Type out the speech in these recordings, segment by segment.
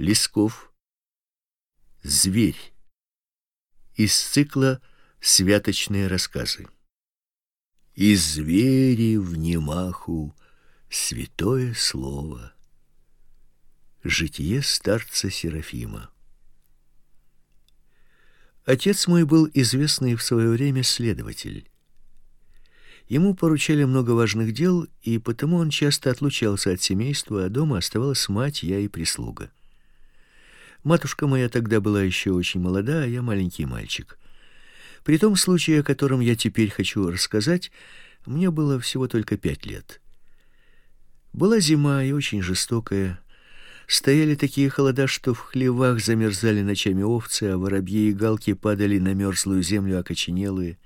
Лесков. Зверь. Из цикла Святочные рассказы. И звери в немаху святое слово. Житие старца Серафима. Отец мой был известный в свое время следователь. Ему поручали много важных дел, и потому он часто отлучался от семейства, а дома оставалась мать, я и прислуга. Матушка моя тогда была еще очень молода, а я маленький мальчик. При том случае, о котором я теперь хочу рассказать, мне было всего только пять лет. Была зима и очень жестокая. Стояли такие холода, что в хлевах замерзали ночами овцы, а воробьи и галки падали на мерзлую землю окоченелые.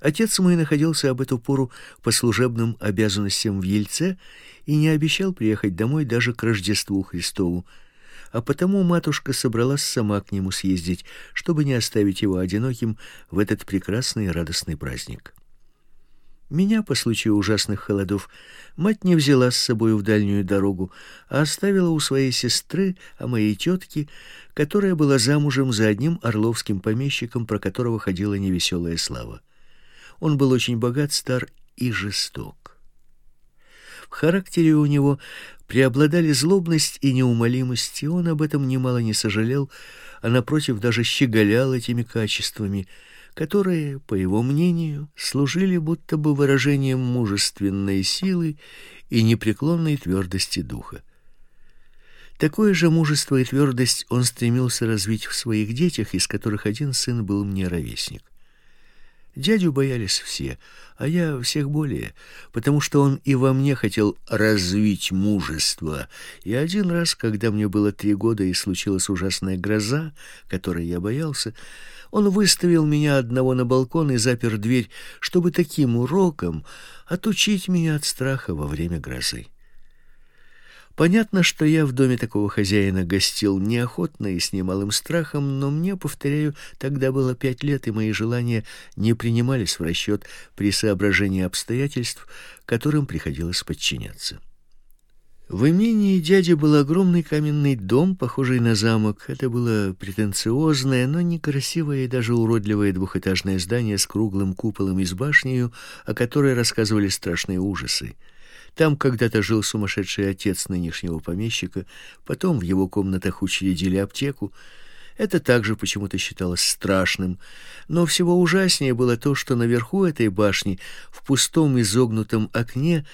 Отец мой находился об эту пору по служебным обязанностям в Ельце и не обещал приехать домой даже к Рождеству Христову, а потому матушка собралась сама к нему съездить, чтобы не оставить его одиноким в этот прекрасный и радостный праздник. Меня по случаю ужасных холодов мать не взяла с собой в дальнюю дорогу, а оставила у своей сестры, а моей тетки, которая была замужем за одним орловским помещиком, про которого ходила невеселая слава. Он был очень богат, стар и жесток. В характере у него преобладали злобность и неумолимость, и он об этом немало не сожалел, а напротив даже щеголял этими качествами, которые, по его мнению, служили будто бы выражением мужественной силы и непреклонной твердости духа. Такое же мужество и твердость он стремился развить в своих детях, из которых один сын был мне ровесник. Дядю боялись все, а я всех более, потому что он и во мне хотел развить мужество. И один раз, когда мне было три года и случилась ужасная гроза, которой я боялся, он выставил меня одного на балкон и запер дверь, чтобы таким уроком отучить меня от страха во время грозы. Понятно, что я в доме такого хозяина гостил неохотно и с немалым страхом, но мне, повторяю, тогда было пять лет, и мои желания не принимались в расчет при соображении обстоятельств, которым приходилось подчиняться. В имении дяди был огромный каменный дом, похожий на замок. Это было претенциозное, но некрасивое и даже уродливое двухэтажное здание с круглым куполом и с башней, о которой рассказывали страшные ужасы. Там когда-то жил сумасшедший отец нынешнего помещика, потом в его комнатах учредили аптеку. Это также почему-то считалось страшным, но всего ужаснее было то, что наверху этой башни, в пустом изогнутом окне,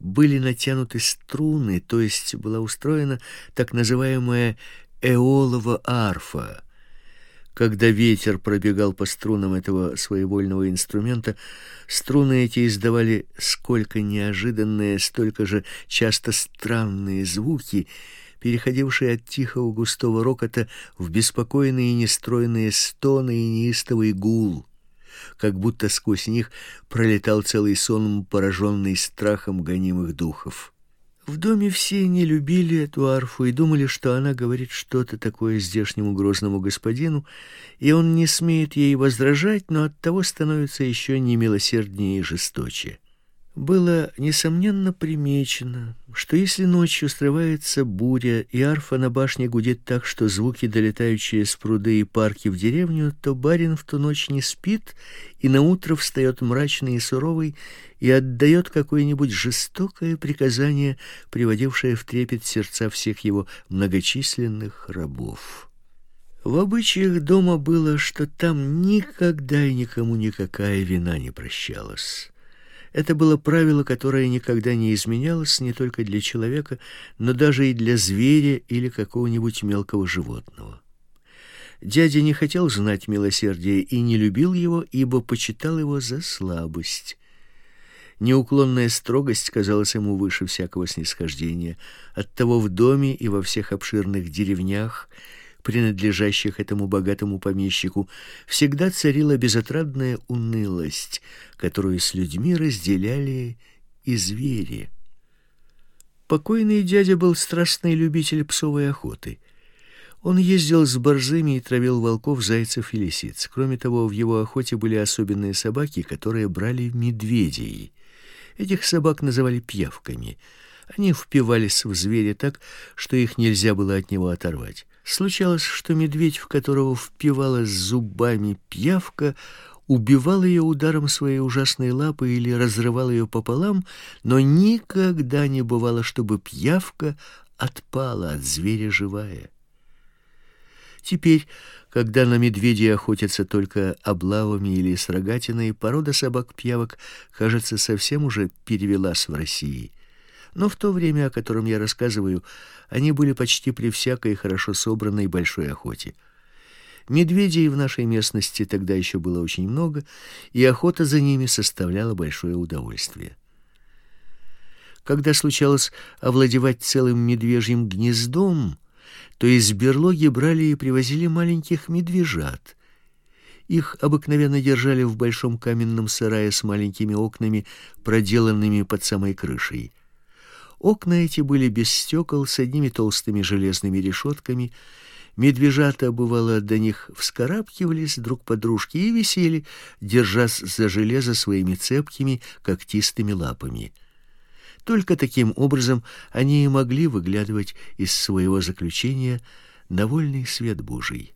были натянуты струны, то есть была устроена так называемая эолова арфа. Когда ветер пробегал по струнам этого своевольного инструмента, струны эти издавали сколько неожиданные, столько же часто странные звуки, переходившие от тихого густого рокота в беспокойные и нестройные стоны и неистовый гул, как будто сквозь них пролетал целый сон, пораженный страхом гонимых духов. В доме все не любили эту арфу и думали, что она говорит что-то такое здешнему грозному господину, и он не смеет ей возражать, но оттого становится еще немилосерднее и жесточе было несомненно примечено, что если ночью срывается буря и арфа на башне гудит так, что звуки долетают через пруды и парки в деревню, то барин в ту ночь не спит и на утро встает мрачный и суровый и отдает какое-нибудь жестокое приказание, приводившее в трепет сердца всех его многочисленных рабов. В обычаях дома было, что там никогда и никому никакая вина не прощалась. Это было правило, которое никогда не изменялось не только для человека, но даже и для зверя или какого-нибудь мелкого животного. Дядя не хотел знать милосердия и не любил его, ибо почитал его за слабость. Неуклонная строгость казалась ему выше всякого снисхождения. Оттого в доме и во всех обширных деревнях принадлежащих этому богатому помещику, всегда царила безотрадная унылость, которую с людьми разделяли и звери. Покойный дядя был страстный любитель псовой охоты. Он ездил с борзыми и травил волков, зайцев и лисиц. Кроме того, в его охоте были особенные собаки, которые брали медведей. Этих собак называли пьявками — Они впивались в зверя так, что их нельзя было от него оторвать. Случалось, что медведь, в которого впивалась зубами пьявка, убивал ее ударом своей ужасной лапы или разрывал ее пополам, но никогда не бывало, чтобы пьявка отпала от зверя живая. Теперь, когда на медведей охотятся только облавами или с рогатиной, порода собак-пьявок, кажется, совсем уже перевелась в России. Но в то время, о котором я рассказываю, они были почти при всякой хорошо собранной большой охоте. Медведей в нашей местности тогда еще было очень много, и охота за ними составляла большое удовольствие. Когда случалось овладевать целым медвежьим гнездом, то из берлоги брали и привозили маленьких медвежат. Их обыкновенно держали в большом каменном сарае с маленькими окнами, проделанными под самой крышей. Окна эти были без стекол, с одними толстыми железными решетками. Медвежата, бывало, до них вскарабкивались друг под дружки и висели, держась за железо своими цепкими когтистыми лапами. Только таким образом они и могли выглядывать из своего заключения на вольный свет Божий.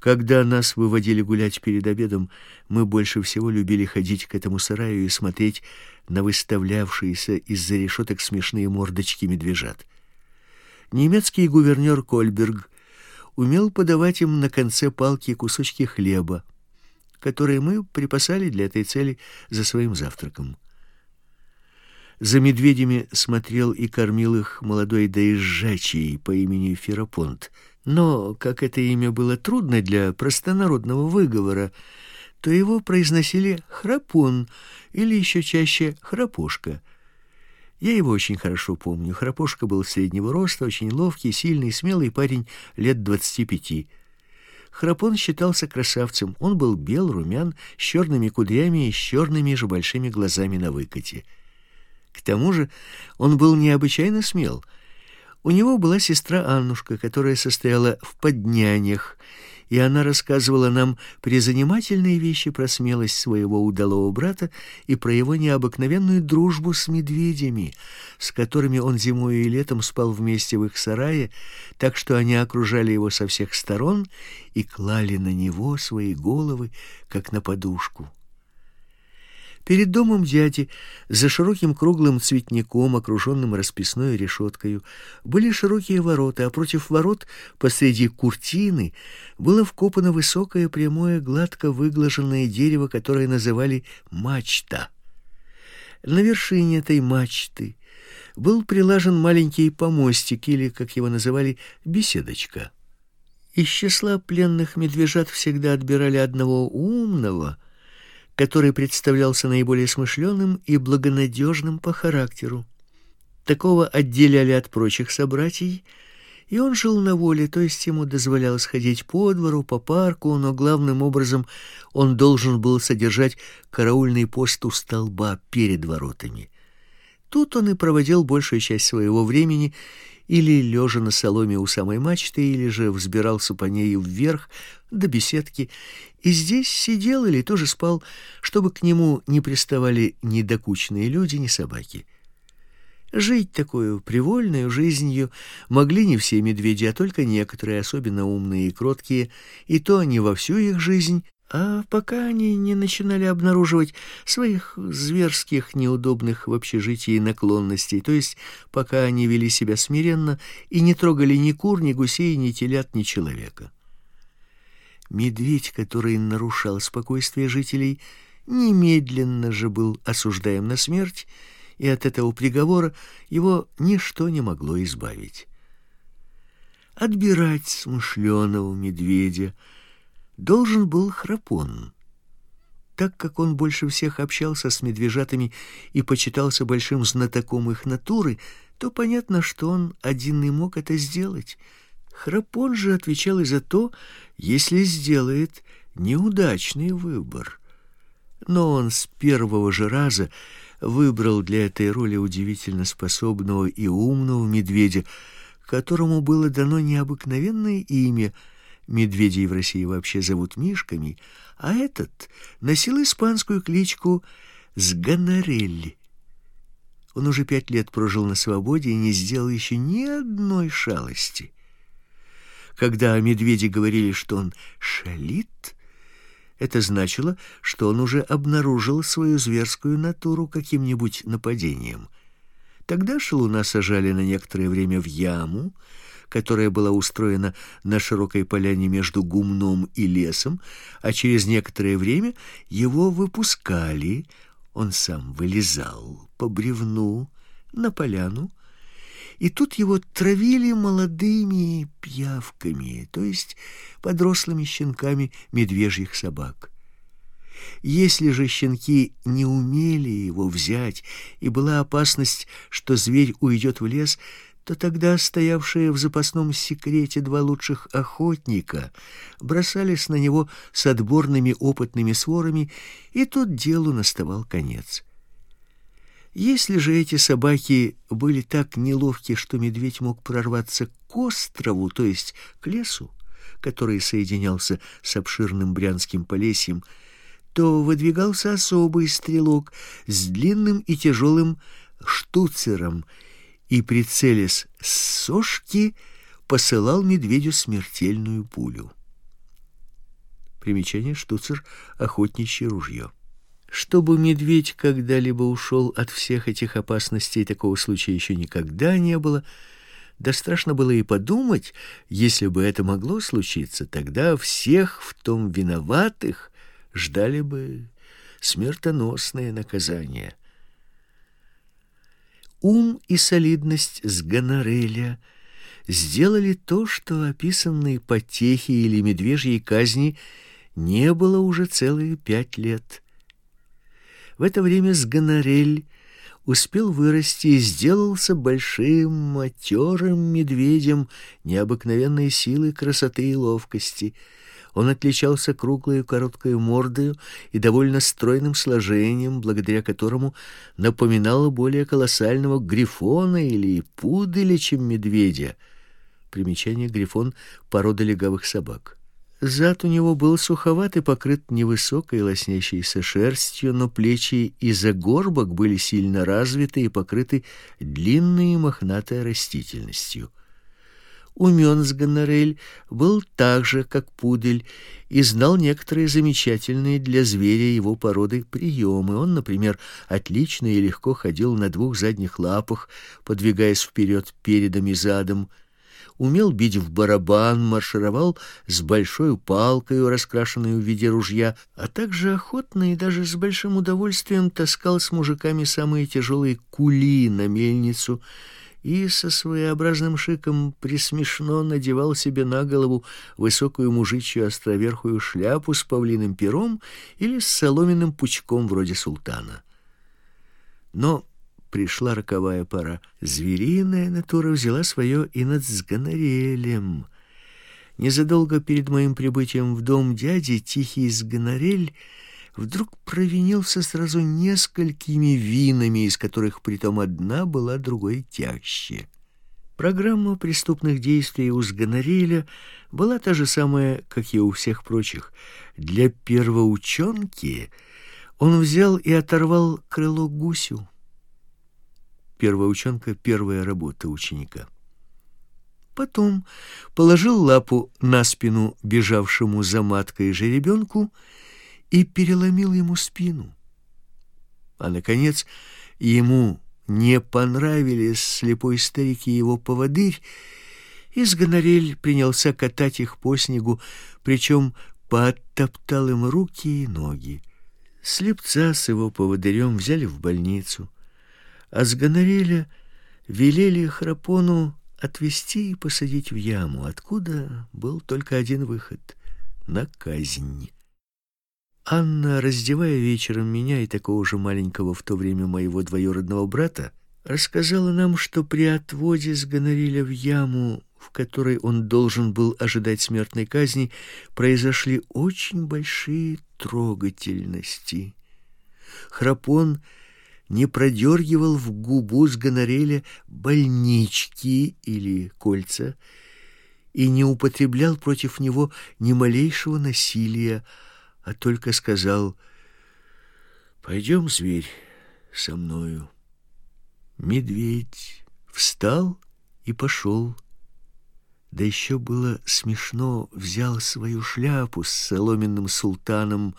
Когда нас выводили гулять перед обедом, мы больше всего любили ходить к этому сараю и смотреть на выставлявшиеся из-за решеток смешные мордочки медвежат. Немецкий гувернер Кольберг умел подавать им на конце палки кусочки хлеба, которые мы припасали для этой цели за своим завтраком. За медведями смотрел и кормил их молодой доезжачий по имени Ферапонт — но, как это имя было трудно для простонародного выговора, то его произносили Храпун или еще чаще Храпушка. Я его очень хорошо помню. Храпушка был среднего роста, очень ловкий, сильный, смелый парень лет двадцати пяти. Храпун считался красавцем. Он был бел, румян, с черными кудрями и с черными же большими глазами на выкате. К тому же он был необычайно смел — у него была сестра Аннушка, которая состояла в поднянях, и она рассказывала нам призанимательные вещи про смелость своего удалого брата и про его необыкновенную дружбу с медведями, с которыми он зимой и летом спал вместе в их сарае, так что они окружали его со всех сторон и клали на него свои головы, как на подушку. Перед домом дяди, за широким круглым цветником, окруженным расписной решеткой, были широкие ворота, а против ворот, посреди куртины, было вкопано высокое, прямое, гладко выглаженное дерево, которое называли мачта. На вершине этой мачты был прилажен маленький помостик, или, как его называли, беседочка. Из числа пленных медвежат всегда отбирали одного умного, который представлялся наиболее смышленым и благонадежным по характеру. Такого отделяли от прочих собратьев, и он жил на воле, то есть ему дозволялось ходить по двору, по парку, но главным образом он должен был содержать караульный пост у столба перед воротами. Тут он и проводил большую часть своего времени или лежа на соломе у самой мачты, или же взбирался по ней вверх до беседки, и здесь сидел или тоже спал, чтобы к нему не приставали ни докучные люди, ни собаки. Жить такой привольной жизнью могли не все медведи, а только некоторые, особенно умные и кроткие, и то не во всю их жизнь, а пока они не начинали обнаруживать своих зверских, неудобных в общежитии наклонностей, то есть пока они вели себя смиренно и не трогали ни кур, ни гусей, ни телят, ни человека. Медведь, который нарушал спокойствие жителей, немедленно же был осуждаем на смерть, и от этого приговора его ничто не могло избавить. Отбирать смышленого медведя — должен был Храпон. Так как он больше всех общался с медвежатами и почитался большим знатоком их натуры, то понятно, что он один и мог это сделать. Храпон же отвечал и за то, если сделает неудачный выбор. Но он с первого же раза выбрал для этой роли удивительно способного и умного медведя, которому было дано необыкновенное имя — Медведей в России вообще зовут мишками, а этот носил испанскую кличку Сганарелли. Он уже пять лет прожил на свободе и не сделал еще ни одной шалости. Когда о медведе говорили, что он шалит, это значило, что он уже обнаружил свою зверскую натуру каким-нибудь нападением. Тогда шалуна сажали на некоторое время в яму, которая была устроена на широкой поляне между гумном и лесом, а через некоторое время его выпускали, он сам вылезал по бревну на поляну, и тут его травили молодыми пьявками, то есть подрослыми щенками медвежьих собак. Если же щенки не умели его взять, и была опасность, что зверь уйдет в лес, то тогда стоявшие в запасном секрете два лучших охотника бросались на него с отборными опытными сворами, и тут делу наставал конец. Если же эти собаки были так неловки, что медведь мог прорваться к острову, то есть к лесу, который соединялся с обширным брянским полесьем, то выдвигался особый стрелок с длинным и тяжелым штуцером — и, прицелясь с сошки, посылал медведю смертельную пулю. Примечание штуцер охотничье ружье. Чтобы медведь когда-либо ушел от всех этих опасностей, такого случая еще никогда не было. Да страшно было и подумать, если бы это могло случиться, тогда всех в том виноватых ждали бы смертоносное наказание. Ум и солидность с гонореля сделали то, что описанные потехи или медвежьи казни не было уже целые пять лет. В это время Сгонорель успел вырасти и сделался большим матерым медведем необыкновенной силы, красоты и ловкости — он отличался круглой короткой мордой и довольно стройным сложением, благодаря которому напоминал более колоссального грифона или пуделя, чем медведя. Примечание грифон порода легавых собак. Зад у него был суховат и покрыт невысокой лоснящейся шерстью, но плечи и загорбок были сильно развиты и покрыты длинной мохнатой растительностью. Умен с Гонорель был так же, как пудель, и знал некоторые замечательные для зверя его породы приемы. Он, например, отлично и легко ходил на двух задних лапах, подвигаясь вперед передом и задом, умел бить в барабан, маршировал с большой палкой, раскрашенной в виде ружья, а также охотно и даже с большим удовольствием таскал с мужиками самые тяжелые кули на мельницу — и со своеобразным шиком присмешно надевал себе на голову высокую мужичью островерхую шляпу с павлиным пером или с соломенным пучком вроде султана. Но пришла роковая пора. Звериная натура взяла свое и над сгонорелем. Незадолго перед моим прибытием в дом дяди тихий сгонорель вдруг провинился сразу несколькими винами, из которых притом одна была другой тяжче. Программа преступных действий у Сгонореля была та же самая, как и у всех прочих. Для первоученки он взял и оторвал крыло гусю. Первоученка — первая работа ученика. Потом положил лапу на спину бежавшему за маткой жеребенку и переломил ему спину. А, наконец, ему не понравились слепой старик и его поводырь, и Сгонорель принялся катать их по снегу, причем подтоптал им руки и ноги. Слепца с его поводырем взяли в больницу, а Сгонореля велели Храпону отвезти и посадить в яму, откуда был только один выход — на казнь. Анна, раздевая вечером меня и такого же маленького в то время моего двоюродного брата, рассказала нам, что при отводе с Гонореля в яму, в которой он должен был ожидать смертной казни, произошли очень большие трогательности. Храпон не продергивал в губу с Гонореля больнички или кольца и не употреблял против него ни малейшего насилия, а только сказал «Пойдем, зверь, со мною». Медведь встал и пошел. Да еще было смешно, взял свою шляпу с соломенным султаном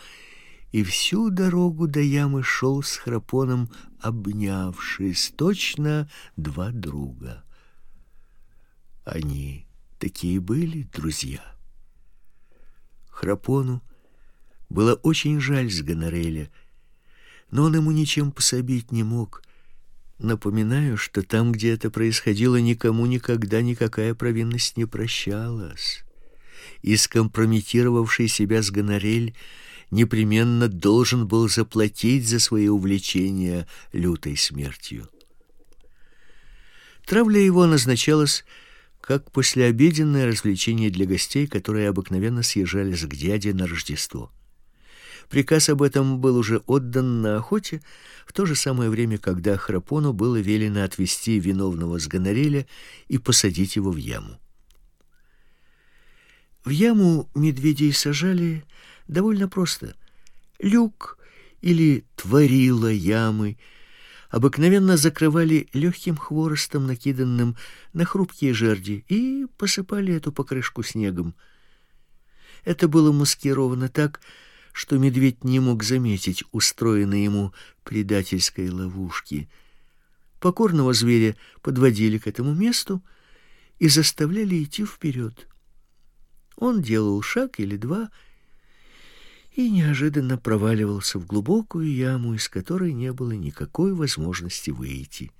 и всю дорогу до ямы шел с храпоном, обнявшись, точно два друга. Они такие были друзья. Храпону было очень жаль с Гонореля, но он ему ничем пособить не мог. Напоминаю, что там, где это происходило, никому никогда никакая провинность не прощалась. И скомпрометировавший себя с Гонорель непременно должен был заплатить за свои увлечения лютой смертью. Травля его назначалась как послеобеденное развлечение для гостей, которые обыкновенно съезжались к дяде на Рождество. Приказ об этом был уже отдан на охоте в то же самое время, когда Храпону было велено отвести виновного с Гонореля и посадить его в яму. В яму медведей сажали довольно просто. Люк или творила ямы обыкновенно закрывали легким хворостом, накиданным на хрупкие жерди, и посыпали эту покрышку снегом. Это было маскировано так, что медведь не мог заметить устроенной ему предательской ловушки. Покорного зверя подводили к этому месту и заставляли идти вперед. Он делал шаг или два и неожиданно проваливался в глубокую яму, из которой не было никакой возможности выйти.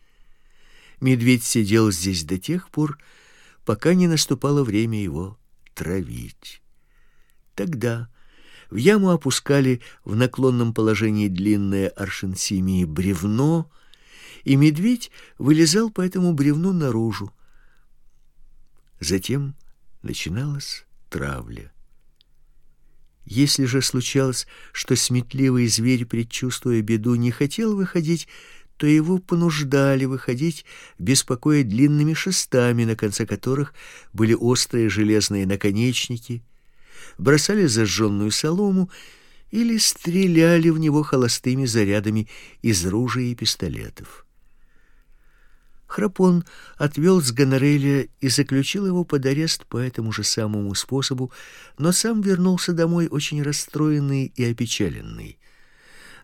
Медведь сидел здесь до тех пор, пока не наступало время его травить. Тогда в яму опускали в наклонном положении длинное аршинсимии бревно, и медведь вылезал по этому бревну наружу. Затем начиналась травля. Если же случалось, что сметливый зверь, предчувствуя беду, не хотел выходить, то его понуждали выходить, беспокоя длинными шестами, на конце которых были острые железные наконечники, бросали зажженную солому или стреляли в него холостыми зарядами из ружей и пистолетов. Храпон отвел с Гонореля и заключил его под арест по этому же самому способу, но сам вернулся домой очень расстроенный и опечаленный.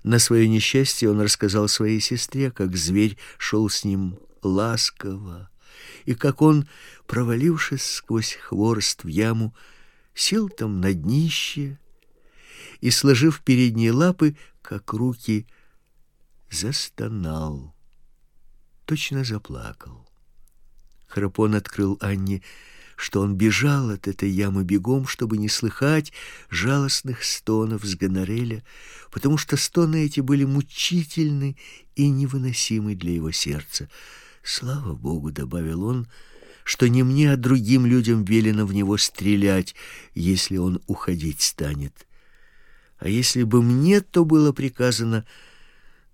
На свое несчастье он рассказал своей сестре, как зверь шел с ним ласково, и как он, провалившись сквозь хворост в яму, сел там на днище и, сложив передние лапы, как руки, застонал точно заплакал. Храпон открыл Анне, что он бежал от этой ямы бегом, чтобы не слыхать жалостных стонов с Гонореля, потому что стоны эти были мучительны и невыносимы для его сердца. Слава Богу, добавил он, что не мне, а другим людям велено в него стрелять, если он уходить станет. А если бы мне то было приказано,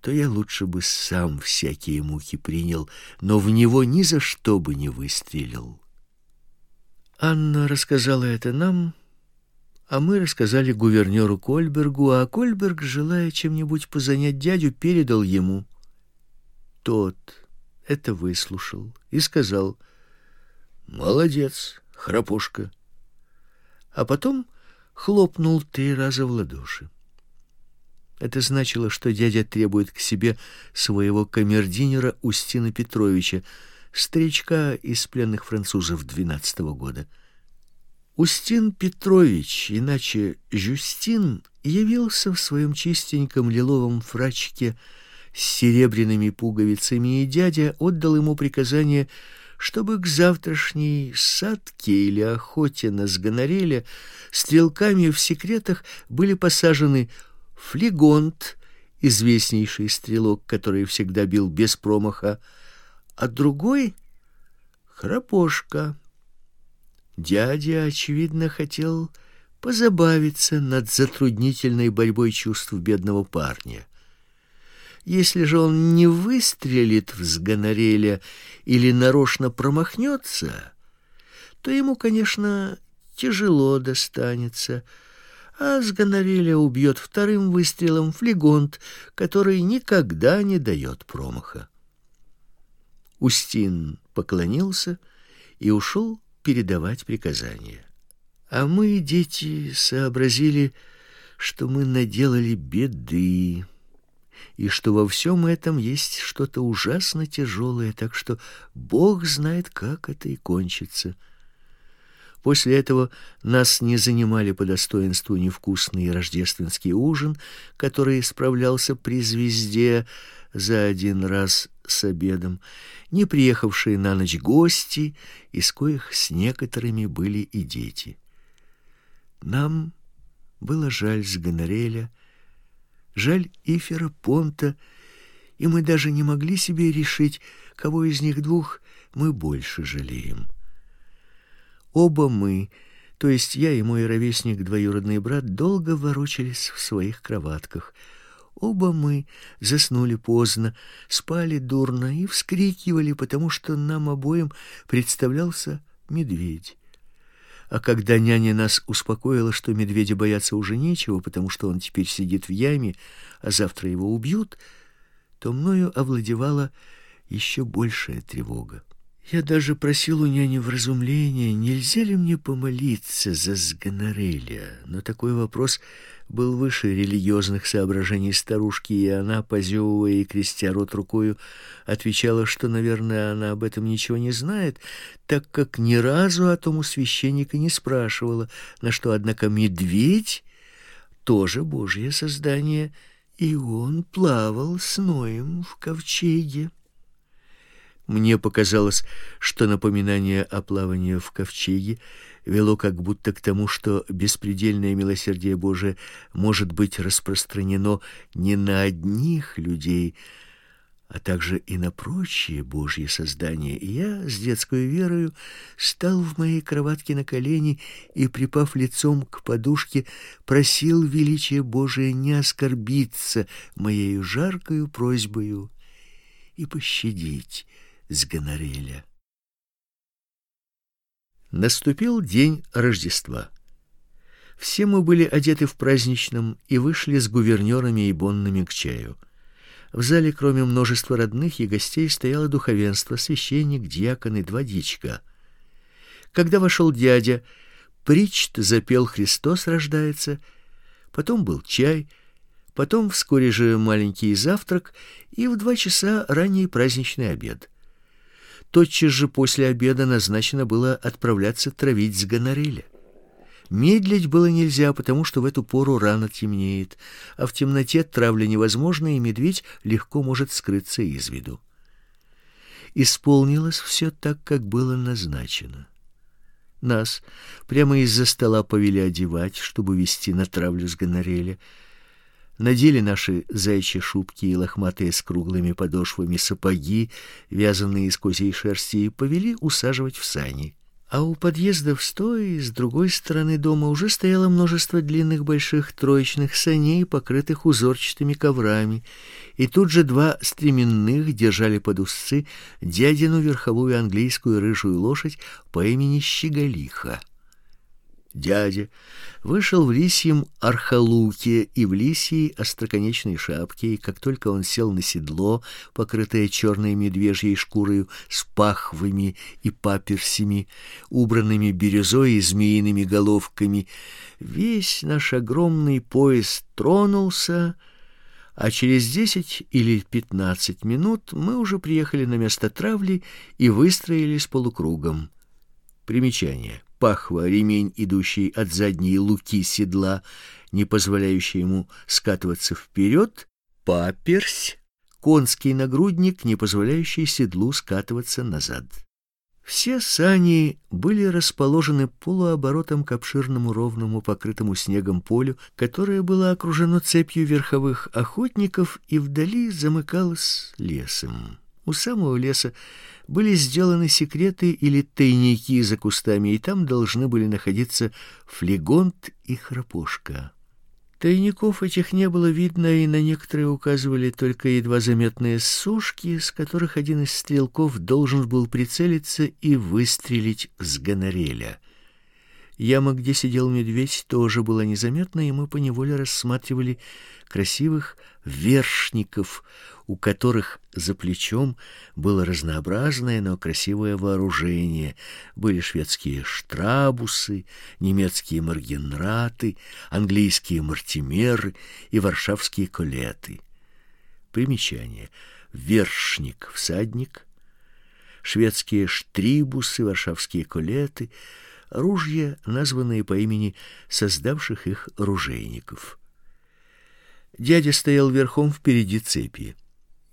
то я лучше бы сам всякие муки принял, но в него ни за что бы не выстрелил. Анна рассказала это нам, а мы рассказали гувернёру Кольбергу, а Кольберг, желая чем-нибудь позанять дядю, передал ему. Тот это выслушал и сказал: "Молодец, храпушка". А потом хлопнул три раза в ладоши. Это значило, что дядя требует к себе своего камердинера Устина Петровича, старичка из пленных французов двенадцатого года. Устин Петрович, иначе Жюстин, явился в своем чистеньком лиловом фрачке с серебряными пуговицами, и дядя отдал ему приказание, чтобы к завтрашней садке или охоте на сгонореля стрелками в секретах были посажены Флегонт, известнейший стрелок, который всегда бил без промаха, а другой Храпошка. Дядя, очевидно, хотел позабавиться над затруднительной борьбой чувств бедного парня. Если же он не выстрелит в сгонореля или нарочно промахнется, то ему, конечно, тяжело достанется — а Сгонореля убьет вторым выстрелом флегонт, который никогда не дает промаха. Устин поклонился и ушел передавать приказания. А мы, дети, сообразили, что мы наделали беды, и что во всем этом есть что-то ужасно тяжелое, так что Бог знает, как это и кончится. После этого нас не занимали по достоинству невкусный рождественский ужин, который справлялся при звезде за один раз с обедом, не приехавшие на ночь гости, из коих с некоторыми были и дети. Нам было жаль Сгонореля, жаль Ифера Понта, и мы даже не могли себе решить, кого из них двух мы больше жалеем. Оба мы, то есть я и мой ровесник, двоюродный брат, долго ворочались в своих кроватках. Оба мы заснули поздно, спали дурно и вскрикивали, потому что нам обоим представлялся медведь. А когда няня нас успокоила, что медведя бояться уже нечего, потому что он теперь сидит в яме, а завтра его убьют, то мною овладевала еще большая тревога. Я даже просил у няни вразумления, нельзя ли мне помолиться за Сгонореля, но такой вопрос был выше религиозных соображений старушки, и она, позевывая и крестя рот рукою, отвечала, что, наверное, она об этом ничего не знает, так как ни разу о том у священника не спрашивала, на что, однако, медведь тоже божье создание, и он плавал с Ноем в ковчеге. Мне показалось, что напоминание о плавании в ковчеге вело как будто к тому, что беспредельное милосердие Божие может быть распространено не на одних людей, а также и на прочие Божьи создания. И я с детской верою стал в моей кроватке на колени и, припав лицом к подушке, просил величия Божие не оскорбиться моей жаркою просьбою и пощадить с Гонореля. Наступил день Рождества. Все мы были одеты в праздничном и вышли с гувернёрами и бонными к чаю. В зале, кроме множества родных и гостей, стояло духовенство, священник, диакон и два дичка. Когда вошел дядя, причт запел «Христос рождается», потом был чай, потом вскоре же маленький завтрак и в два часа ранний праздничный обед. Тотчас же после обеда назначено было отправляться травить с гонореля. Медлить было нельзя, потому что в эту пору рано темнеет, а в темноте травля невозможна, и медведь легко может скрыться из виду. Исполнилось все так, как было назначено. Нас прямо из-за стола повели одевать, чтобы вести на травлю с гонореля надели наши зайчьи шубки и лохматые с круглыми подошвами сапоги, вязаные из козьей шерсти, и повели усаживать в сани. А у подъезда в стои с другой стороны дома уже стояло множество длинных больших троечных саней, покрытых узорчатыми коврами, и тут же два стременных держали под узцы дядину верховую английскую рыжую лошадь по имени Щеголиха. Дядя вышел в лисьем архалуке и в лисьей остроконечной шапке, и как только он сел на седло, покрытое черной медвежьей шкурой с пахвами и паперсями, убранными бирюзой и змеиными головками, весь наш огромный поезд тронулся, а через десять или пятнадцать минут мы уже приехали на место травли и выстроились полукругом. Примечание пахва, ремень, идущий от задней луки седла, не позволяющий ему скатываться вперед, паперсь, конский нагрудник, не позволяющий седлу скатываться назад. Все сани были расположены полуоборотом к обширному ровному покрытому снегом полю, которое было окружено цепью верховых охотников и вдали замыкалось лесом. У самого леса были сделаны секреты или тайники за кустами, и там должны были находиться флегонт и храпушка. Тайников этих не было видно, и на некоторые указывали только едва заметные сушки, с которых один из стрелков должен был прицелиться и выстрелить с гонореля. Яма, где сидел медведь, тоже была незаметна, и мы поневоле рассматривали красивых вершников, у которых за плечом было разнообразное, но красивое вооружение. Были шведские штрабусы, немецкие маргенраты, английские мартимеры и варшавские колеты. Примечание. Вершник — всадник, шведские штрибусы, варшавские колеты — ружья, названные по имени создавших их ружейников. Дядя стоял верхом впереди цепи.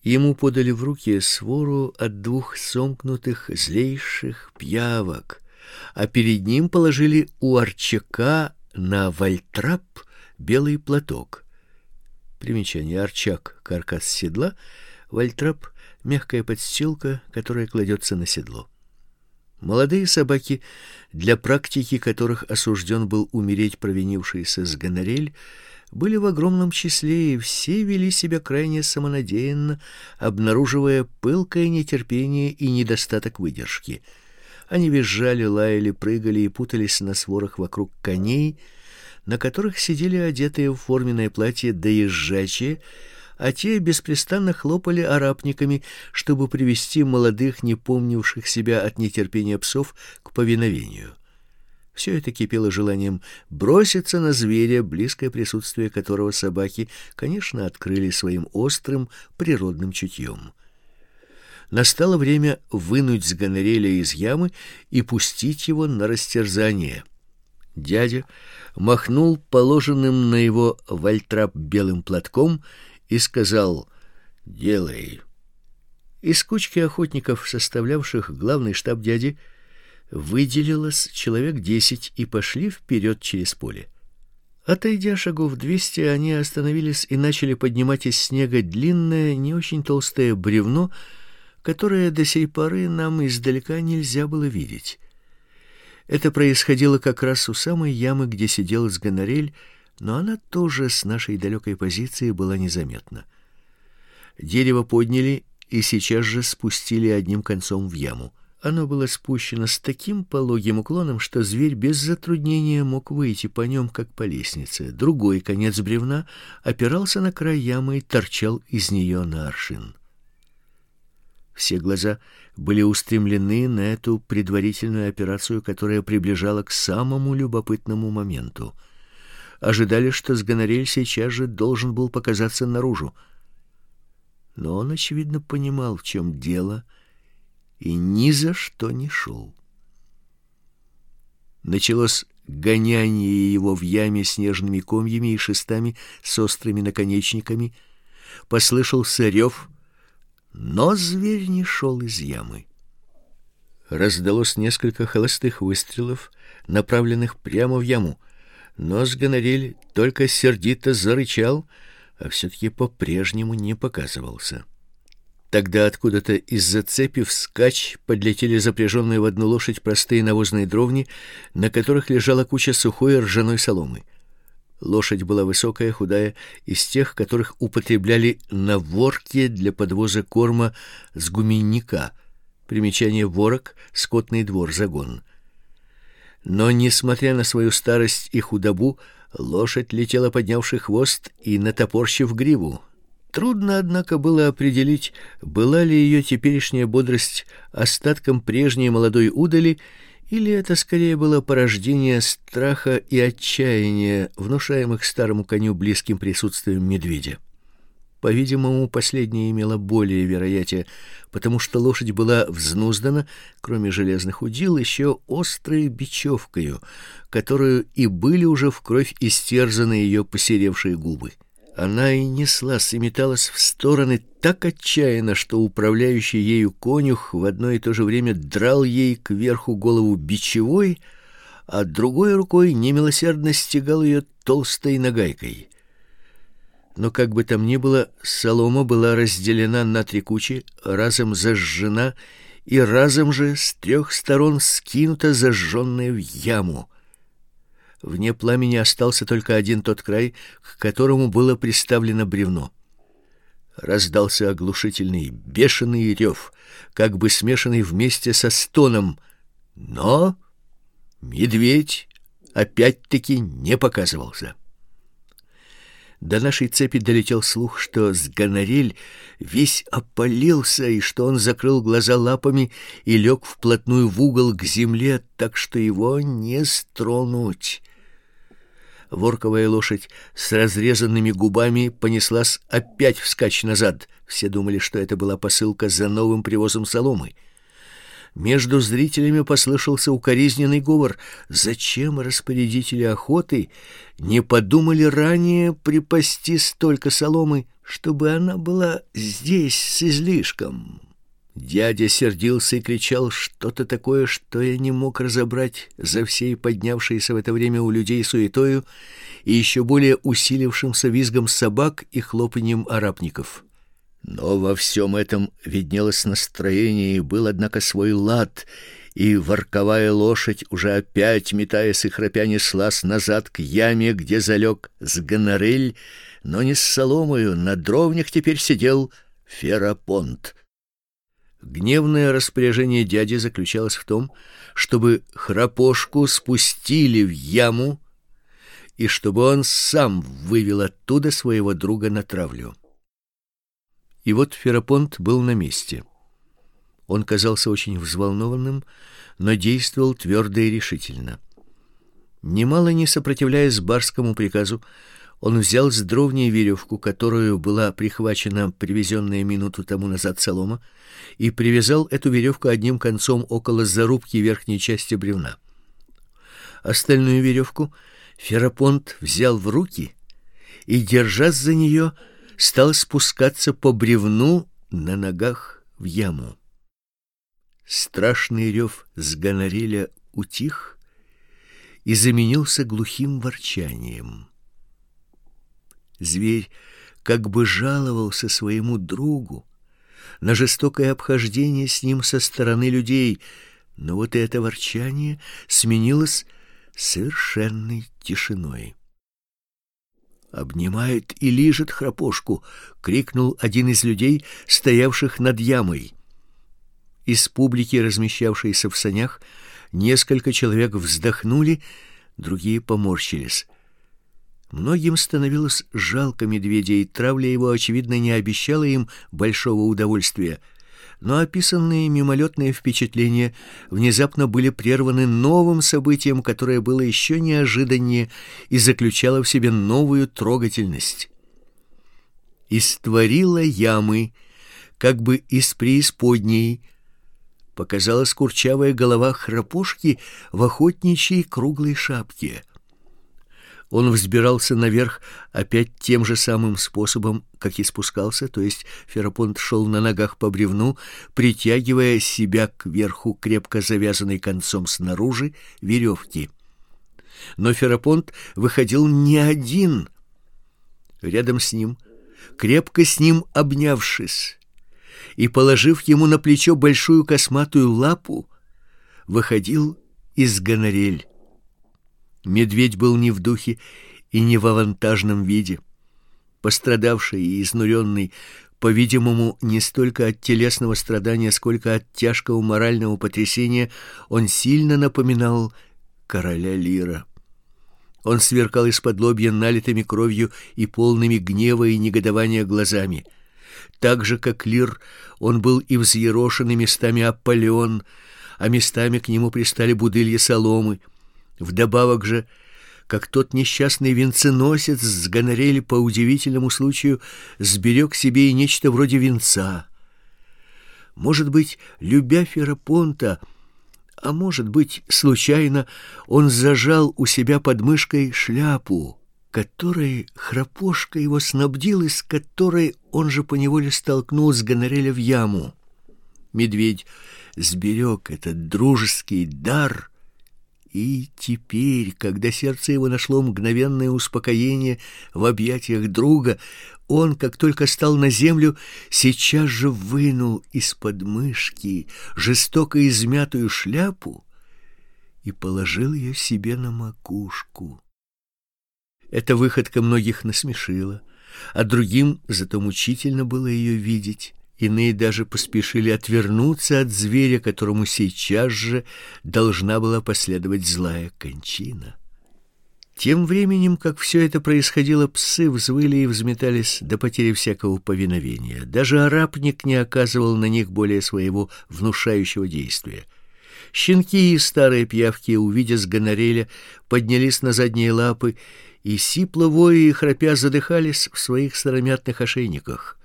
Ему подали в руки свору от двух сомкнутых злейших пьявок, а перед ним положили у арчака на вальтрап белый платок. Примечание: арчак каркас седла, вальтрап мягкая подстилка, которая кладется на седло. Молодые собаки, для практики которых осужден был умереть провинившийся с гонорель, были в огромном числе, и все вели себя крайне самонадеянно, обнаруживая пылкое нетерпение и недостаток выдержки. Они визжали, лаяли, прыгали и путались на сворах вокруг коней, на которых сидели одетые в форменное платье доезжачие, а те беспрестанно хлопали арапниками, чтобы привести молодых, не помнивших себя от нетерпения псов, к повиновению. Все это кипело желанием броситься на зверя, близкое присутствие которого собаки, конечно, открыли своим острым природным чутьем. Настало время вынуть с гонореля из ямы и пустить его на растерзание. Дядя махнул положенным на его вальтрап белым платком и сказал «Делай». Из кучки охотников, составлявших главный штаб дяди, выделилось человек десять и пошли вперед через поле. Отойдя шагов двести, они остановились и начали поднимать из снега длинное, не очень толстое бревно, которое до сей поры нам издалека нельзя было видеть. Это происходило как раз у самой ямы, где сидел Сгонорель, но она тоже с нашей далекой позиции была незаметна. Дерево подняли и сейчас же спустили одним концом в яму. Оно было спущено с таким пологим уклоном, что зверь без затруднения мог выйти по нем, как по лестнице. Другой конец бревна опирался на край ямы и торчал из нее на аршин. Все глаза были устремлены на эту предварительную операцию, которая приближала к самому любопытному моменту — ожидали, что Сгонорель сейчас же должен был показаться наружу. Но он, очевидно, понимал, в чем дело, и ни за что не шел. Началось гоняние его в яме снежными комьями и шестами с острыми наконечниками. Послышался рев, но зверь не шел из ямы. Раздалось несколько холостых выстрелов, направленных прямо в яму — но Сгонориль только сердито зарычал, а все-таки по-прежнему не показывался. Тогда откуда-то из-за цепи вскачь подлетели запряженные в одну лошадь простые навозные дровни, на которых лежала куча сухой ржаной соломы. Лошадь была высокая, худая, из тех, которых употребляли на ворке для подвоза корма с гуменника. Примечание ворок — скотный двор, загон. Но, несмотря на свою старость и худобу, лошадь летела, поднявши хвост и натопорщив гриву. Трудно, однако, было определить, была ли ее теперешняя бодрость остатком прежней молодой удали, или это скорее было порождение страха и отчаяния, внушаемых старому коню близким присутствием медведя. По-видимому, последнее имело более вероятие, потому что лошадь была взнуздана, кроме железных удил, еще острой бечевкою, которую и были уже в кровь истерзаны ее посеревшие губы. Она и неслась и металась в стороны так отчаянно, что управляющий ею конюх в одно и то же время драл ей кверху голову бичевой, а другой рукой немилосердно стегал ее толстой нагайкой. Но как бы там ни было, солома была разделена на три кучи, разом зажжена и разом же с трех сторон скинута зажженная в яму. Вне пламени остался только один тот край, к которому было приставлено бревно. Раздался оглушительный, бешеный рев, как бы смешанный вместе со стоном. Но медведь опять-таки не показывался. До нашей цепи долетел слух, что Сганарель весь опалился и что он закрыл глаза лапами и лег вплотную в угол к земле, так что его не стронуть. Ворковая лошадь с разрезанными губами понеслась опять вскачь назад. Все думали, что это была посылка за новым привозом соломы. Между зрителями послышался укоризненный говор. Зачем распорядители охоты не подумали ранее припасти столько соломы, чтобы она была здесь с излишком? Дядя сердился и кричал что-то такое, что я не мог разобрать за всей поднявшейся в это время у людей суетою и еще более усилившимся визгом собак и хлопаньем арабников. Но во всем этом виднелось настроение, и был, однако, свой лад, и ворковая лошадь, уже опять метаясь и храпя, неслась назад к яме, где залег сгонорель, но не с соломою, на дровнях теперь сидел Ферапонт. Гневное распоряжение дяди заключалось в том, чтобы храпошку спустили в яму и чтобы он сам вывел оттуда своего друга на травлю. И вот Ферапонт был на месте. Он казался очень взволнованным, но действовал твердо и решительно. Немало не сопротивляясь барскому приказу, он взял с дровней веревку, которую была прихвачена привезенная минуту тому назад солома, и привязал эту веревку одним концом около зарубки верхней части бревна. Остальную веревку Ферапонт взял в руки и, держась за нее, стал спускаться по бревну на ногах в яму. Страшный рев с гонореля утих и заменился глухим ворчанием. Зверь как бы жаловался своему другу на жестокое обхождение с ним со стороны людей, но вот это ворчание сменилось совершенной тишиной обнимает и лижет храпошку, крикнул один из людей, стоявших над ямой. Из публики, размещавшейся в санях, несколько человек вздохнули, другие поморщились. Многим становилось жалко медведя, и травля его очевидно не обещала им большого удовольствия но описанные мимолетные впечатления внезапно были прерваны новым событием, которое было еще неожиданнее и заключало в себе новую трогательность. Истворила ямы, как бы из преисподней, показалась курчавая голова храпушки в охотничьей круглой шапке — он взбирался наверх опять тем же самым способом, как и спускался, то есть Ферапонт шел на ногах по бревну, притягивая себя к верху крепко завязанной концом снаружи веревки. Но Ферапонт выходил не один. Рядом с ним, крепко с ним обнявшись и положив ему на плечо большую косматую лапу, выходил из гонорель. Медведь был не в духе и не в авантажном виде. Пострадавший и изнуренный, по-видимому, не столько от телесного страдания, сколько от тяжкого морального потрясения, он сильно напоминал короля Лира. Он сверкал из-под лобья налитыми кровью и полными гнева и негодования глазами. Так же, как Лир, он был и взъерошенный местами опален, а местами к нему пристали будылья соломы — Вдобавок же, как тот несчастный венценосец с гонорели по удивительному случаю сберег себе и нечто вроде венца. Может быть, любя Ферапонта, а может быть, случайно, он зажал у себя под мышкой шляпу, которой храпошка его снабдил, из которой он же поневоле столкнул с гонореля в яму. Медведь сберег этот дружеский дар — и теперь, когда сердце его нашло мгновенное успокоение в объятиях друга, он, как только стал на землю, сейчас же вынул из-под мышки жестоко измятую шляпу и положил ее себе на макушку. Эта выходка многих насмешила, а другим зато мучительно было ее видеть. Иные даже поспешили отвернуться от зверя, которому сейчас же должна была последовать злая кончина. Тем временем, как все это происходило, псы взвыли и взметались до потери всякого повиновения. Даже арапник не оказывал на них более своего внушающего действия. Щенки и старые пьявки, увидя с поднялись на задние лапы и, сипло воя и храпя, задыхались в своих старомятных ошейниках.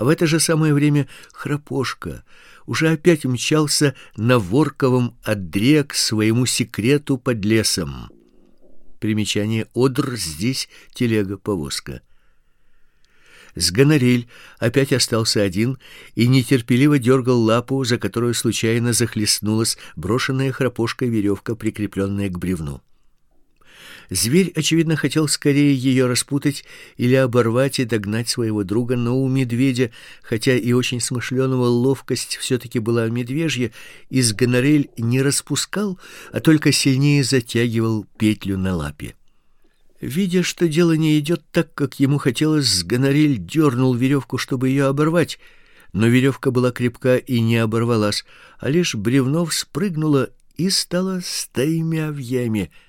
А в это же самое время храпошка уже опять мчался на ворковом одре к своему секрету под лесом. Примечание «Одр» здесь телега-повозка. Сгонорель опять остался один и нетерпеливо дергал лапу, за которую случайно захлестнулась брошенная храпошкой веревка, прикрепленная к бревну. Зверь, очевидно, хотел скорее ее распутать или оборвать и догнать своего друга, но у медведя, хотя и очень смышленого, ловкость все-таки была медвежья, и сгонорель не распускал, а только сильнее затягивал петлю на лапе. Видя, что дело не идет так, как ему хотелось, сгонорель дернул веревку, чтобы ее оборвать, но веревка была крепка и не оборвалась, а лишь бревно спрыгнуло и стало стаймя в яме —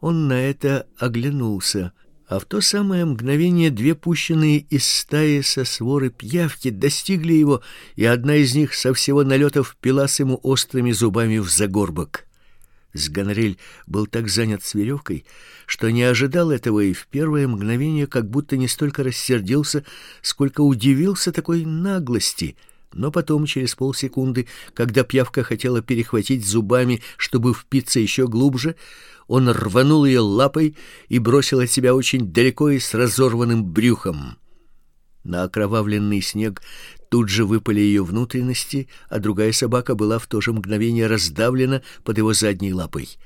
он на это оглянулся, а в то самое мгновение две пущенные из стаи со своры пьявки достигли его, и одна из них со всего налета впилась ему острыми зубами в загорбок. Сгонорель был так занят с веревкой, что не ожидал этого и в первое мгновение как будто не столько рассердился, сколько удивился такой наглости — но потом, через полсекунды, когда пьявка хотела перехватить зубами, чтобы впиться еще глубже, он рванул ее лапой и бросил от себя очень далеко и с разорванным брюхом. На окровавленный снег тут же выпали ее внутренности, а другая собака была в то же мгновение раздавлена под его задней лапой.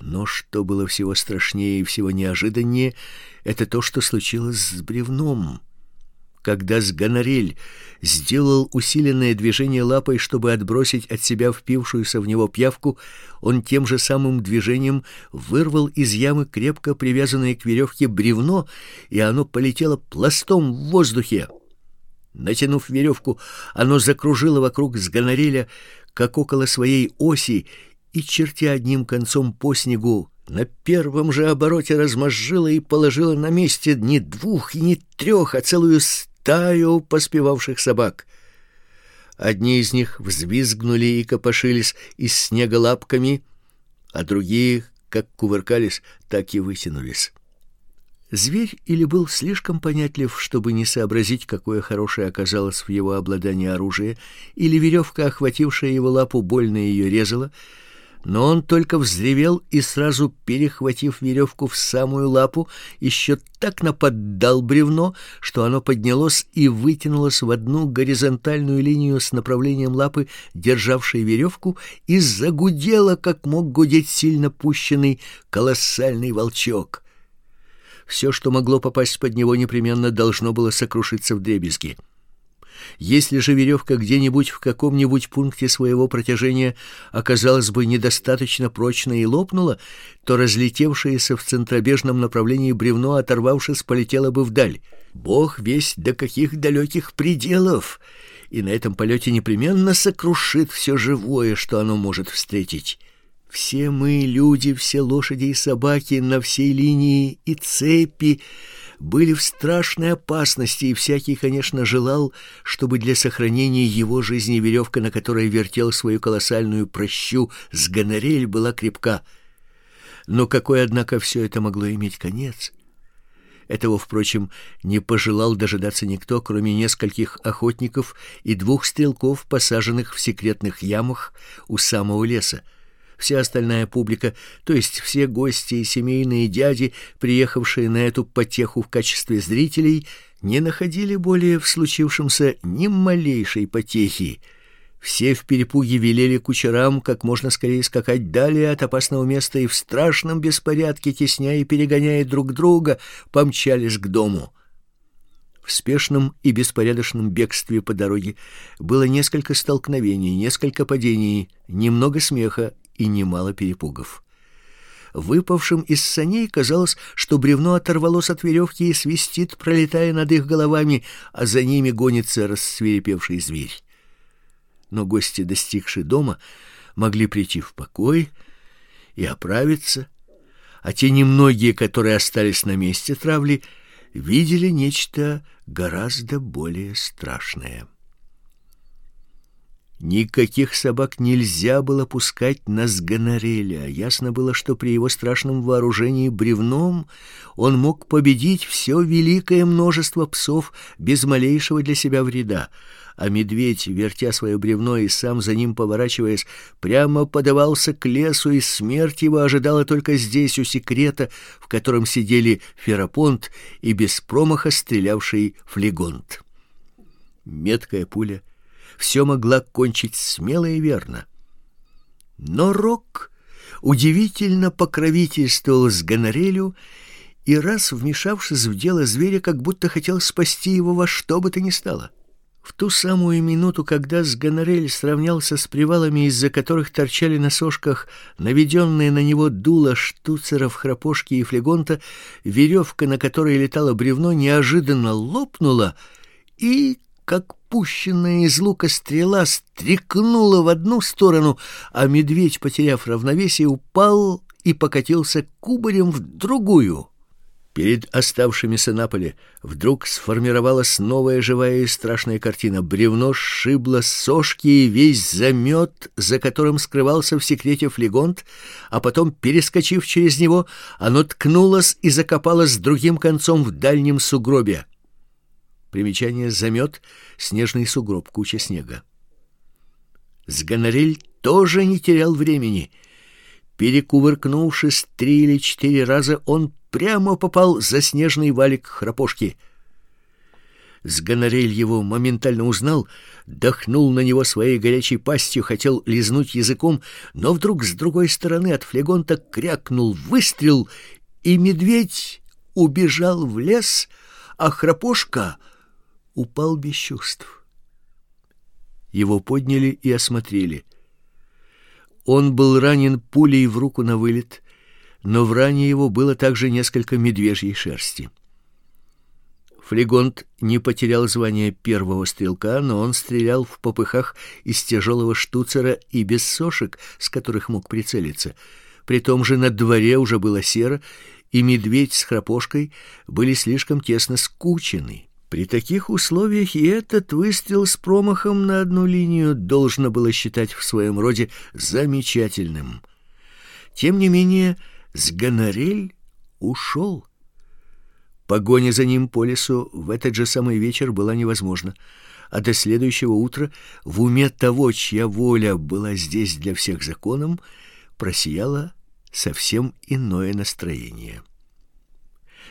Но что было всего страшнее и всего неожиданнее, это то, что случилось с бревном — когда Сгонорель сделал усиленное движение лапой, чтобы отбросить от себя впившуюся в него пьявку, он тем же самым движением вырвал из ямы крепко привязанное к веревке бревно, и оно полетело пластом в воздухе. Натянув веревку, оно закружило вокруг Сгонореля, как около своей оси, и, чертя одним концом по снегу, на первом же обороте размозжила и положила на месте не двух и не трех, а целую стаю поспевавших собак. Одни из них взвизгнули и копошились из снега лапками, а другие, как кувыркались, так и вытянулись. Зверь или был слишком понятлив, чтобы не сообразить, какое хорошее оказалось в его обладании оружие, или веревка, охватившая его лапу, больно ее резала — но он только взревел и сразу, перехватив веревку в самую лапу, еще так наподдал бревно, что оно поднялось и вытянулось в одну горизонтальную линию с направлением лапы, державшей веревку, и загудело, как мог гудеть сильно пущенный колоссальный волчок. Все, что могло попасть под него, непременно должно было сокрушиться в дребезги. Если же веревка где-нибудь в каком-нибудь пункте своего протяжения оказалась бы недостаточно прочной и лопнула, то разлетевшееся в центробежном направлении бревно, оторвавшись, полетело бы вдаль. Бог весь до каких далеких пределов! И на этом полете непременно сокрушит все живое, что оно может встретить. Все мы, люди, все лошади и собаки на всей линии и цепи были в страшной опасности, и всякий, конечно, желал, чтобы для сохранения его жизни веревка, на которой вертел свою колоссальную прощу, с гонорель была крепка. Но какой, однако, все это могло иметь конец? Этого, впрочем, не пожелал дожидаться никто, кроме нескольких охотников и двух стрелков, посаженных в секретных ямах у самого леса. Вся остальная публика, то есть все гости и семейные дяди, приехавшие на эту потеху в качестве зрителей, не находили более в случившемся ни малейшей потехи. Все в перепуге велели кучерам как можно скорее скакать далее от опасного места и в страшном беспорядке, тесняя и перегоняя друг друга, помчались к дому. В спешном и беспорядочном бегстве по дороге было несколько столкновений, несколько падений, немного смеха и немало перепугов. Выпавшим из саней казалось, что бревно оторвалось от веревки и свистит, пролетая над их головами, а за ними гонится рассверепевший зверь. Но гости, достигшие дома, могли прийти в покой и оправиться, а те немногие, которые остались на месте травли, видели нечто гораздо более страшное. Никаких собак нельзя было пускать на Сгонореля. Ясно было, что при его страшном вооружении бревном он мог победить все великое множество псов без малейшего для себя вреда. А медведь, вертя свое бревно и сам за ним поворачиваясь, прямо подавался к лесу, и смерть его ожидала только здесь, у секрета, в котором сидели Ферапонт и без промаха стрелявший Флегонт. Меткая пуля — все могла кончить смело и верно. Но Рок удивительно покровительствовал с Гонорелю и раз вмешавшись в дело зверя, как будто хотел спасти его во что бы то ни стало. В ту самую минуту, когда Сгонорель сравнялся с привалами, из-за которых торчали на сошках наведенные на него дула штуцеров, храпошки и флегонта, веревка, на которой летало бревно, неожиданно лопнула и, как пущенная из лука стрела стрекнула в одну сторону, а медведь, потеряв равновесие, упал и покатился кубарем в другую. Перед оставшимися на поле вдруг сформировалась новая живая и страшная картина. Бревно сшибло сошки и весь замет, за которым скрывался в секрете флегонт, а потом, перескочив через него, оно ткнулось и закопалось другим концом в дальнем сугробе. Примечание «замет» — снежный сугроб, куча снега. Сгонорель тоже не терял времени. Перекувыркнувшись три или четыре раза, он прямо попал за снежный валик храпошки. Сгонорель его моментально узнал, дохнул на него своей горячей пастью, хотел лизнуть языком, но вдруг с другой стороны от флегонта крякнул выстрел, и медведь убежал в лес, а храпошка — упал без чувств. Его подняли и осмотрели. Он был ранен пулей в руку на вылет, но в ране его было также несколько медвежьей шерсти. Флегонт не потерял звание первого стрелка, но он стрелял в попыхах из тяжелого штуцера и без сошек, с которых мог прицелиться. При том же на дворе уже было серо, и медведь с храпошкой были слишком тесно скучены. При таких условиях и этот выстрел с промахом на одну линию должно было считать в своем роде замечательным. Тем не менее, Сгонорель ушел. Погоня за ним по лесу в этот же самый вечер была невозможна, а до следующего утра в уме того, чья воля была здесь для всех законом, просияло совсем иное настроение.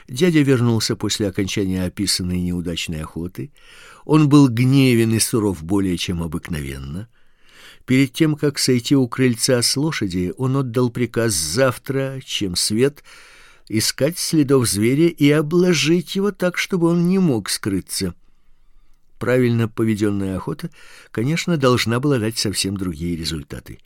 Дядя вернулся после окончания описанной неудачной охоты. Он был гневен и суров более чем обыкновенно. Перед тем, как сойти у крыльца с лошади, он отдал приказ завтра, чем свет, искать следов зверя и обложить его так, чтобы он не мог скрыться. Правильно поведенная охота, конечно, должна была дать совсем другие результаты.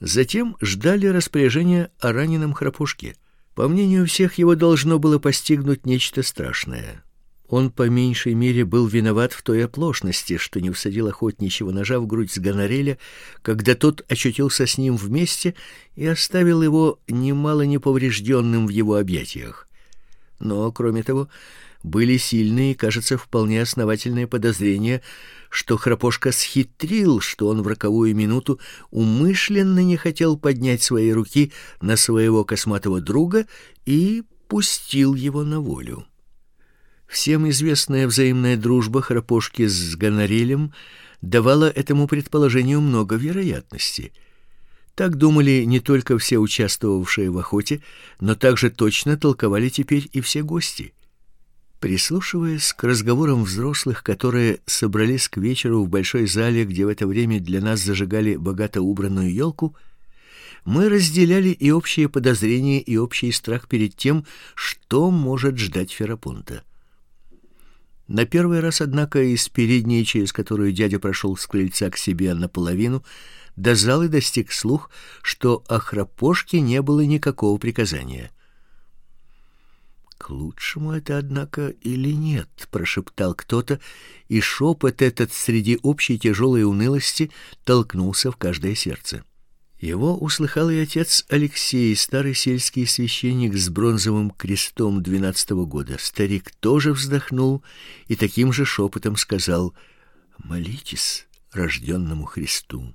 Затем ждали распоряжения о раненом храпушке — по мнению всех, его должно было постигнуть нечто страшное. Он по меньшей мере был виноват в той оплошности, что не всадил охотничьего ножа в грудь с Гонореля, когда тот очутился с ним вместе и оставил его немало неповрежденным в его объятиях. Но, кроме того, были сильные, кажется, вполне основательные подозрения, что Храпошка схитрил, что он в роковую минуту умышленно не хотел поднять свои руки на своего косматого друга и пустил его на волю. Всем известная взаимная дружба Храпошки с Гонорелем давала этому предположению много вероятности. Так думали не только все участвовавшие в охоте, но также точно толковали теперь и все гости — Прислушиваясь к разговорам взрослых, которые собрались к вечеру в большой зале, где в это время для нас зажигали богато убранную елку, мы разделяли и общие подозрения, и общий страх перед тем, что может ждать Ферапонта. На первый раз, однако, из передней, через которую дядя прошел с крыльца к себе наполовину, до залы достиг слух, что о храпошке не было никакого приказания — к лучшему это, однако, или нет, прошептал кто-то, и шепот этот среди общей тяжелой унылости толкнулся в каждое сердце. Его услыхал и отец Алексей, старый сельский священник с бронзовым крестом двенадцатого года. Старик тоже вздохнул и таким же шепотом сказал: "Молитесь рожденному Христу".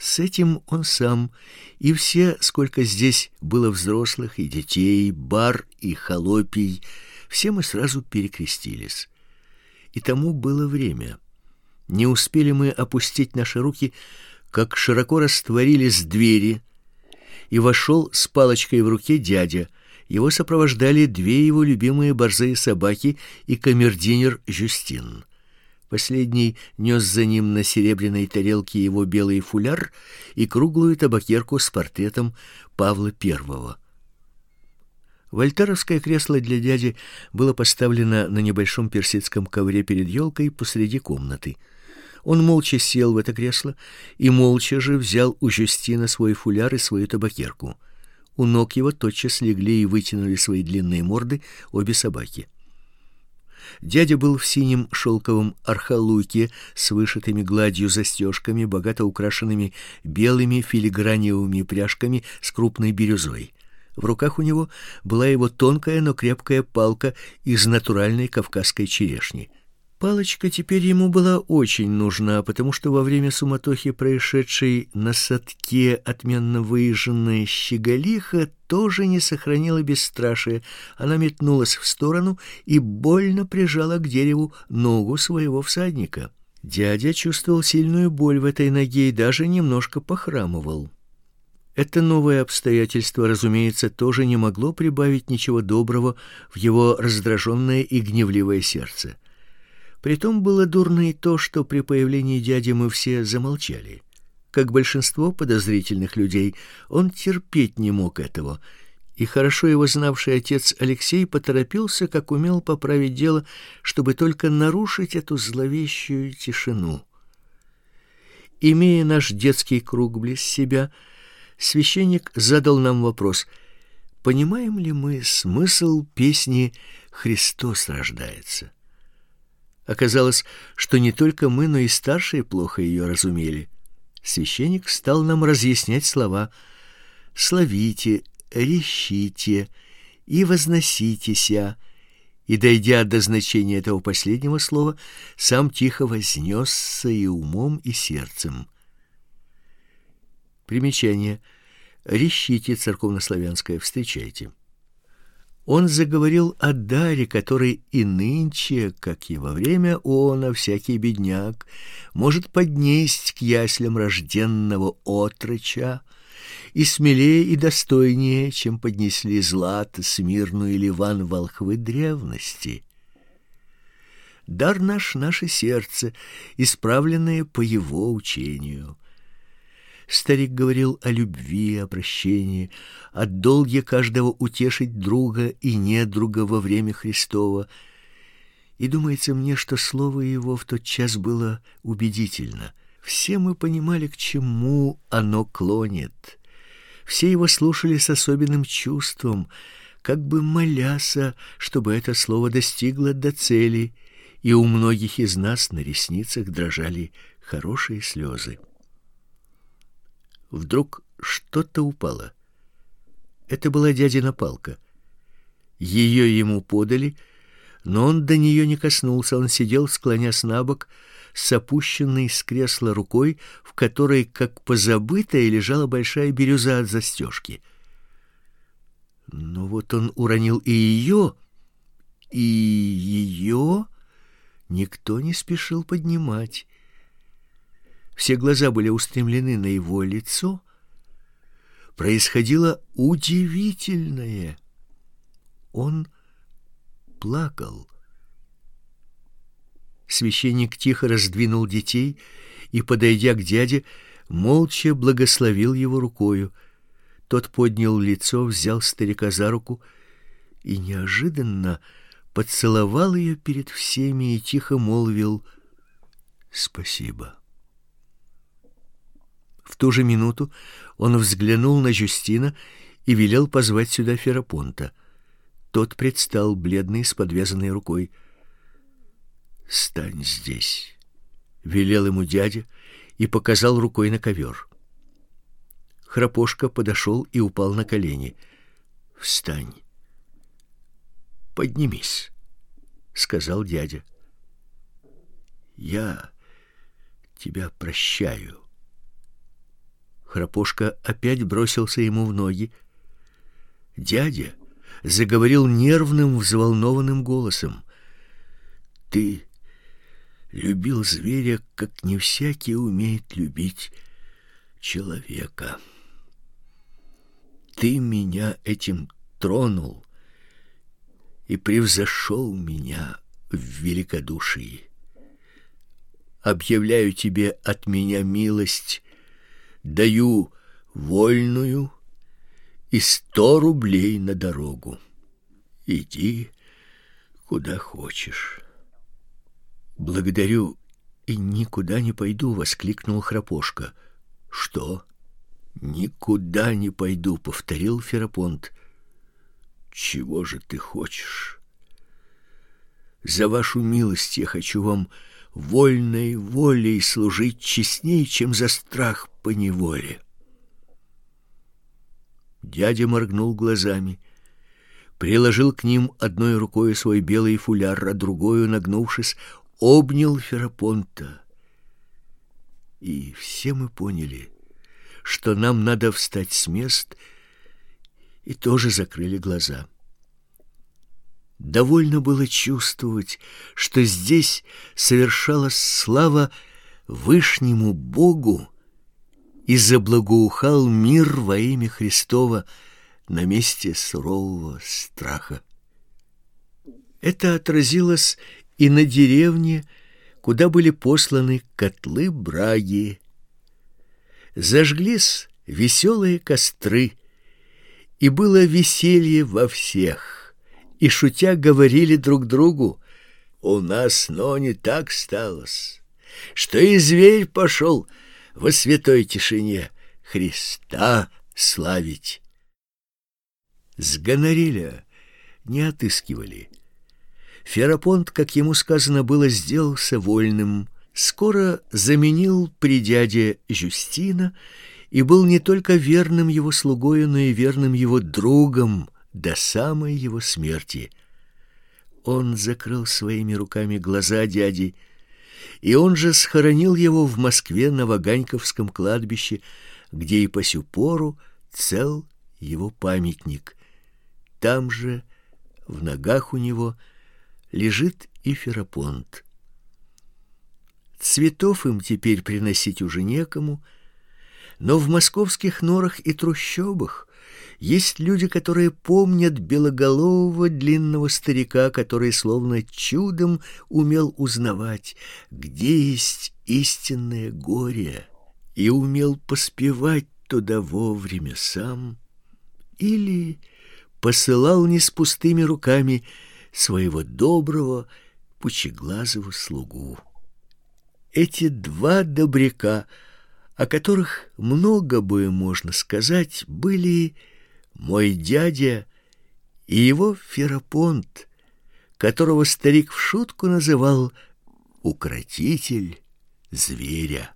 С этим он сам и все, сколько здесь было взрослых и детей, бар и холопий, все мы сразу перекрестились. И тому было время. Не успели мы опустить наши руки, как широко растворились двери, и вошел с палочкой в руке дядя. Его сопровождали две его любимые борзые собаки и камердинер Жюстин. Последний нес за ним на серебряной тарелке его белый фуляр и круглую табакерку с портретом Павла I. Вольтеровское кресло для дяди было поставлено на небольшом персидском ковре перед елкой посреди комнаты. Он молча сел в это кресло и молча же взял у Жюстина свой фуляр и свою табакерку. У ног его тотчас легли и вытянули свои длинные морды обе собаки. Дядя был в синем шелковом архалуке с вышитыми гладью застежками, богато украшенными белыми филиграневыми пряжками с крупной бирюзой. В руках у него была его тонкая, но крепкая палка из натуральной кавказской черешни. Палочка теперь ему была очень нужна, потому что во время суматохи, происшедшей на садке отменно выезженная щеголиха, тоже не сохранила бесстрашия. Она метнулась в сторону и больно прижала к дереву ногу своего всадника. Дядя чувствовал сильную боль в этой ноге и даже немножко похрамывал. Это новое обстоятельство, разумеется, тоже не могло прибавить ничего доброго в его раздраженное и гневливое сердце. Притом было дурно и то, что при появлении дяди мы все замолчали. Как большинство подозрительных людей, он терпеть не мог этого, и хорошо его знавший отец Алексей поторопился, как умел, поправить дело, чтобы только нарушить эту зловещую тишину. Имея наш детский круг близ себя, священник задал нам вопрос: понимаем ли мы смысл песни Христос рождается? Оказалось, что не только мы, но и старшие плохо ее разумели. Священник стал нам разъяснять слова: "Славите, рещите и возноситеся". И дойдя до значения этого последнего слова, сам тихо вознесся и умом, и сердцем. Примечание: рещите церковнославянское встречайте. Он заговорил о даре, который и нынче, как и во время она, всякий бедняк может поднесть к яслям рожденного отроча, и смелее и достойнее, чем поднесли Злат, Смирну или Иван волхвы древности. Дар наш наше сердце, исправленное по его учению. Старик говорил о любви, о прощении, о долге каждого утешить друга и недруга во время Христова. И думается мне, что слово его в тот час было убедительно. Все мы понимали, к чему оно клонит. Все его слушали с особенным чувством, как бы моляся, чтобы это слово достигло до цели, и у многих из нас на ресницах дрожали хорошие слезы. Вдруг что-то упало. Это была дядина палка. Ее ему подали, но он до нее не коснулся. Он сидел, склонясь набок, с опущенной с кресла рукой, в которой, как позабытая, лежала большая бирюза от застежки. Но вот он уронил и ее, и ее никто не спешил поднимать. Все глаза были устремлены на его лицо. Происходило удивительное. Он плакал. Священник тихо раздвинул детей и, подойдя к дяде, молча благословил его рукою. Тот поднял лицо, взял старика за руку и неожиданно поцеловал ее перед всеми и тихо молвил «Спасибо». В ту же минуту он взглянул на Жюстина и велел позвать сюда Ферапонта. Тот предстал бледный с подвязанной рукой. "Стань здесь", велел ему дядя и показал рукой на ковер. Храпошка подошел и упал на колени. Встань. Поднимись, сказал дядя. Я тебя прощаю. Храпошка опять бросился ему в ноги. Дядя заговорил нервным, взволнованным голосом. Ты любил зверя, как не всякий умеет любить человека. Ты меня этим тронул и превзошел меня в великодушии. Объявляю тебе от меня милость, даю вольную и сто рублей на дорогу. Иди куда хочешь. Благодарю и никуда не пойду, воскликнул Храпошка. Что? Никуда не пойду, повторил Ферапонт. Чего же ты хочешь? За вашу милость я хочу вам вольной волей служить честнее, чем за страх по неволе. Дядя моргнул глазами, приложил к ним одной рукой свой белый фуляр, а другой, нагнувшись, обнял Ферапонта. И все мы поняли, что нам надо встать с мест, и тоже закрыли глаза. Довольно было чувствовать, что здесь совершалась слава Вышнему Богу, и заблагоухал мир во имя Христова на месте сурового страха. Это отразилось и на деревне, куда были посланы котлы браги. Зажглись веселые костры, и было веселье во всех, и шутя говорили друг другу, «У нас, но не так сталось, что и зверь пошел во святой тишине Христа славить». С Гонореля не отыскивали. Ферапонт, как ему сказано было, сделался вольным, скоро заменил при дяде Жюстина и был не только верным его слугою, но и верным его другом до самой его смерти. Он закрыл своими руками глаза дяди, и он же схоронил его в Москве на Ваганьковском кладбище, где и по сю пору цел его памятник. Там же, в ногах у него, лежит и Ферапонт. Цветов им теперь приносить уже некому, но в московских норах и трущобах есть люди, которые помнят белоголового длинного старика, который словно чудом умел узнавать, где есть истинное горе, и умел поспевать туда вовремя сам, или посылал не с пустыми руками своего доброго, пучеглазого слугу. Эти два добряка, о которых много бы можно сказать, были мой дядя и его Ферапонт, которого старик в шутку называл «укротитель зверя».